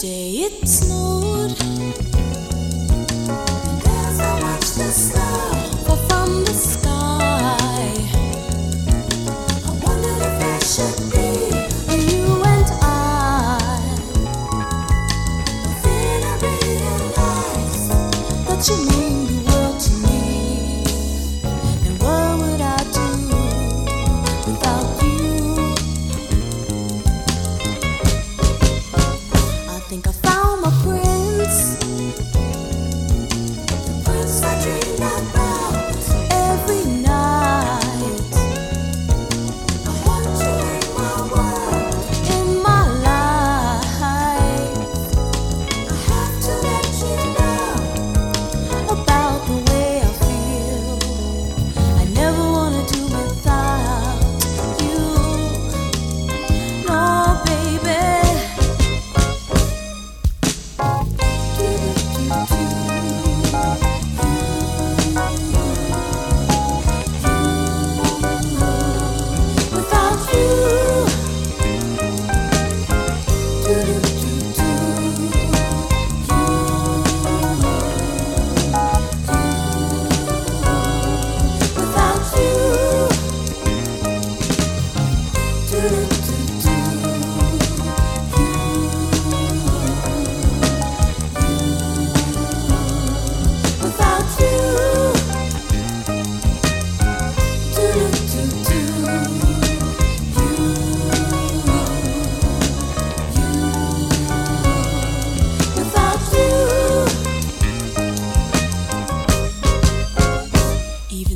day it snows.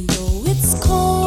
though it's cold.